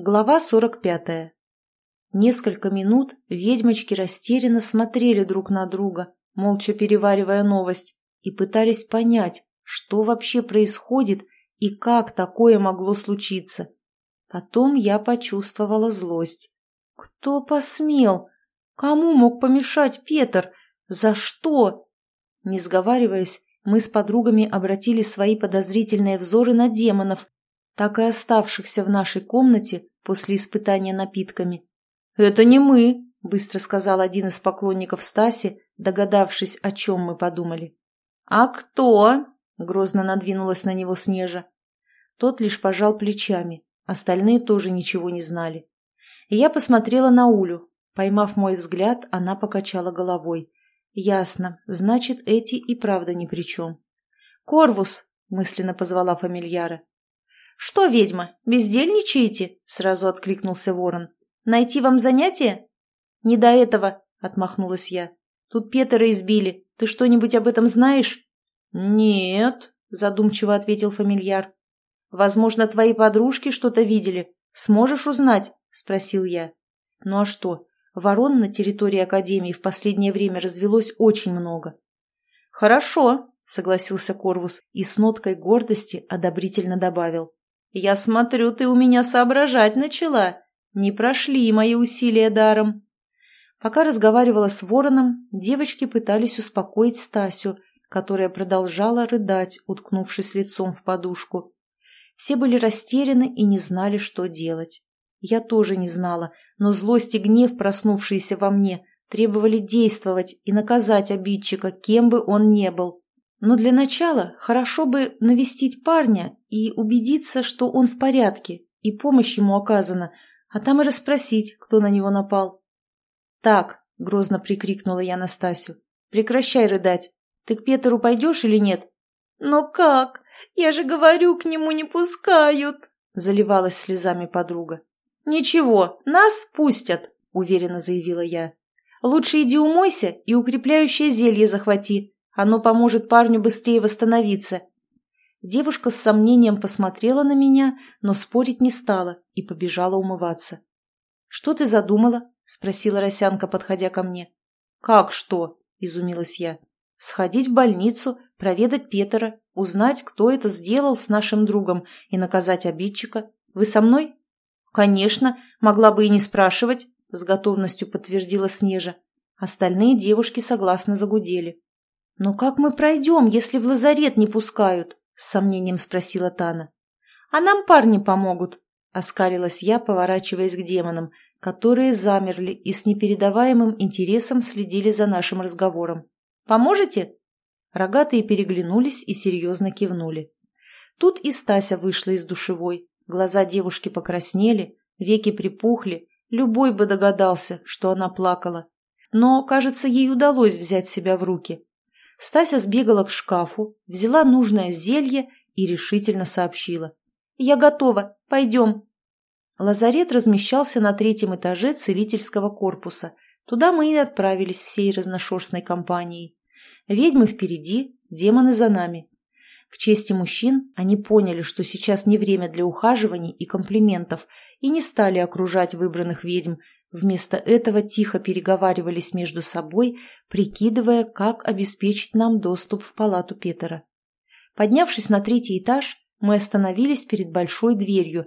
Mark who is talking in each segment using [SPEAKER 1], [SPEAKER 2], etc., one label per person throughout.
[SPEAKER 1] Глава 45. Несколько минут ведьмочки растерянно смотрели друг на друга, молча переваривая новость, и пытались понять, что вообще происходит и как такое могло случиться. Потом я почувствовала злость. Кто посмел? Кому мог помешать Петр? За что? Не сговариваясь, мы с подругами обратили свои подозрительные взоры на демонов, так и оставшихся в нашей комнате после испытания напитками. «Это не мы», — быстро сказал один из поклонников Стаси, догадавшись, о чем мы подумали. «А кто?» — грозно надвинулась на него Снежа. Тот лишь пожал плечами, остальные тоже ничего не знали. Я посмотрела на Улю. Поймав мой взгляд, она покачала головой. «Ясно, значит, эти и правда ни при чем». «Корвус!» — мысленно позвала фамильяра. «Что, ведьма, бездельничаете?» — сразу откликнулся ворон. «Найти вам занятие?» «Не до этого», — отмахнулась я. «Тут Петера избили. Ты что-нибудь об этом знаешь?» «Нет», — задумчиво ответил фамильяр. «Возможно, твои подружки что-то видели. Сможешь узнать?» — спросил я. «Ну а что? Ворон на территории Академии в последнее время развелось очень много». «Хорошо», — согласился Корвус и с ноткой гордости одобрительно добавил. «Я смотрю, ты у меня соображать начала. Не прошли мои усилия даром». Пока разговаривала с вороном, девочки пытались успокоить Стасю, которая продолжала рыдать, уткнувшись лицом в подушку. Все были растеряны и не знали, что делать. Я тоже не знала, но злость и гнев, проснувшиеся во мне, требовали действовать и наказать обидчика, кем бы он ни был. Но для начала хорошо бы навестить парня и убедиться, что он в порядке, и помощь ему оказана, а там и расспросить, кто на него напал. «Так», — грозно прикрикнула я Настасью, — «прекращай рыдать. Ты к Петеру пойдешь или нет?» «Но как? Я же говорю, к нему не пускают!» — заливалась слезами подруга. «Ничего, нас пустят», — уверенно заявила я. «Лучше иди умойся и укрепляющее зелье захвати. Оно поможет парню быстрее восстановиться». Девушка с сомнением посмотрела на меня, но спорить не стала и побежала умываться. «Что ты задумала?» — спросила Росянка, подходя ко мне. «Как что?» — изумилась я. «Сходить в больницу, проведать Петера, узнать, кто это сделал с нашим другом и наказать обидчика. Вы со мной?» «Конечно, могла бы и не спрашивать», — с готовностью подтвердила Снежа. Остальные девушки согласно загудели. «Но как мы пройдем, если в лазарет не пускают?» — с сомнением спросила Тана. «А нам парни помогут», — оскалилась я, поворачиваясь к демонам, которые замерли и с непередаваемым интересом следили за нашим разговором. «Поможете?» Рогатые переглянулись и серьезно кивнули. Тут и Стася вышла из душевой. Глаза девушки покраснели, веки припухли. Любой бы догадался, что она плакала. Но, кажется, ей удалось взять себя в руки. Стася сбегала к шкафу, взяла нужное зелье и решительно сообщила. «Я готова. Пойдем». Лазарет размещался на третьем этаже целительского корпуса. Туда мы и отправились всей разношерстной компанией. Ведьмы впереди, демоны за нами. К чести мужчин, они поняли, что сейчас не время для ухаживаний и комплиментов, и не стали окружать выбранных ведьм, Вместо этого тихо переговаривались между собой, прикидывая, как обеспечить нам доступ в палату Петера. Поднявшись на третий этаж, мы остановились перед большой дверью,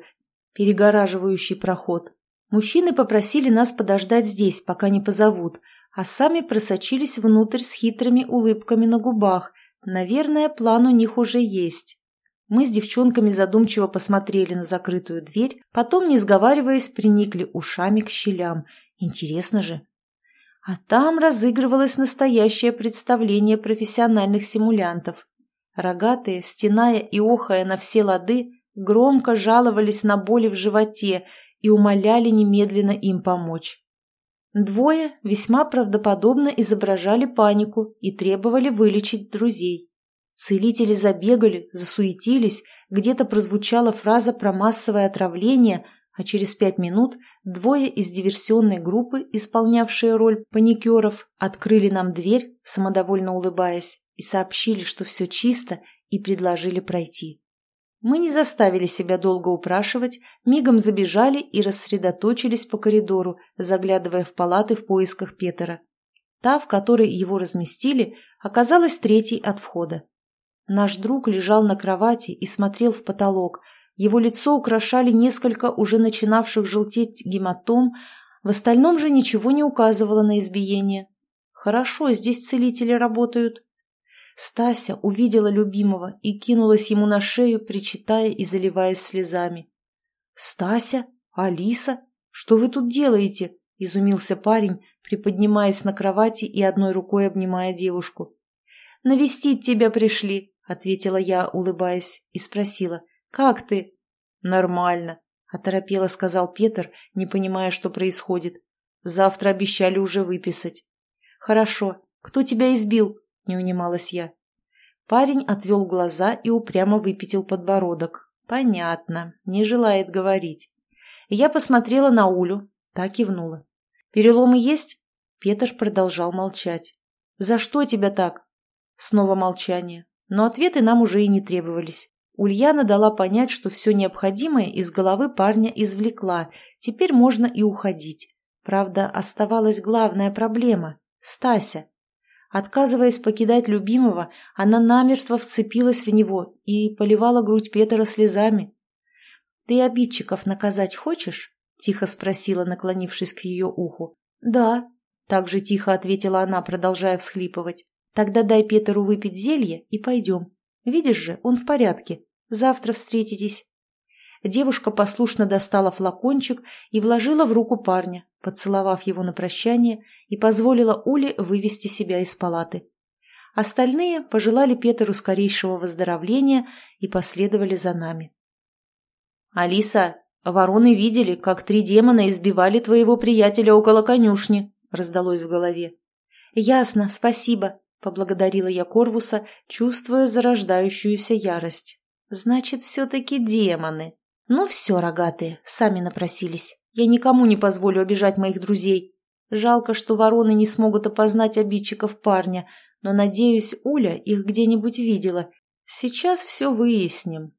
[SPEAKER 1] перегораживающей проход. Мужчины попросили нас подождать здесь, пока не позовут, а сами просочились внутрь с хитрыми улыбками на губах. Наверное, план у них уже есть. Мы с девчонками задумчиво посмотрели на закрытую дверь, потом, не сговариваясь, приникли ушами к щелям. Интересно же. А там разыгрывалось настоящее представление профессиональных симулянтов. Рогатые, стеная и охая на все лады, громко жаловались на боли в животе и умоляли немедленно им помочь. Двое весьма правдоподобно изображали панику и требовали вылечить друзей. Целители забегали, засуетились, где-то прозвучала фраза про массовое отравление, а через пять минут двое из диверсионной группы, исполнявшие роль паникеров, открыли нам дверь, самодовольно улыбаясь, и сообщили, что все чисто, и предложили пройти. Мы не заставили себя долго упрашивать, мигом забежали и рассредоточились по коридору, заглядывая в палаты в поисках Петера. Та, в которой его разместили, оказалась третьей от входа. Наш друг лежал на кровати и смотрел в потолок. Его лицо украшали несколько уже начинавших желтеть гематом, в остальном же ничего не указывало на избиение. Хорошо, здесь целители работают. Стася увидела любимого и кинулась ему на шею, причитая и заливаясь слезами. «Стася? Алиса? Что вы тут делаете?» – изумился парень, приподнимаясь на кровати и одной рукой обнимая девушку. «Навестить тебя пришли», – ответила я, улыбаясь, и спросила. «Как ты?» «Нормально», – оторопело сказал Петр, не понимая, что происходит. «Завтра обещали уже выписать». «Хорошо. Кто тебя избил?» – не унималась я. Парень отвел глаза и упрямо выпятил подбородок. «Понятно. Не желает говорить». Я посмотрела на Улю, так кивнула. «Переломы есть?» Петр продолжал молчать. «За что тебя так?» Снова молчание. Но ответы нам уже и не требовались. Ульяна дала понять, что все необходимое из головы парня извлекла, теперь можно и уходить. Правда, оставалась главная проблема – Стася. Отказываясь покидать любимого, она намертво вцепилась в него и поливала грудь Петра слезами. «Ты обидчиков наказать хочешь?» – тихо спросила, наклонившись к ее уху. «Да», – так же тихо ответила она, продолжая всхлипывать. «Тогда дай Петру выпить зелье и пойдем. Видишь же, он в порядке. Завтра встретитесь». Девушка послушно достала флакончик и вложила в руку парня, поцеловав его на прощание, и позволила Уле вывести себя из палаты. Остальные пожелали Петеру скорейшего выздоровления и последовали за нами. «Алиса, вороны видели, как три демона избивали твоего приятеля около конюшни», раздалось в голове. «Ясно, спасибо», — поблагодарила я Корвуса, чувствуя зарождающуюся ярость. «Значит, все-таки демоны». «Ну все, рогатые, сами напросились. Я никому не позволю обижать моих друзей. Жалко, что вороны не смогут опознать обидчиков парня, но, надеюсь, Уля их где-нибудь видела. Сейчас все выясним».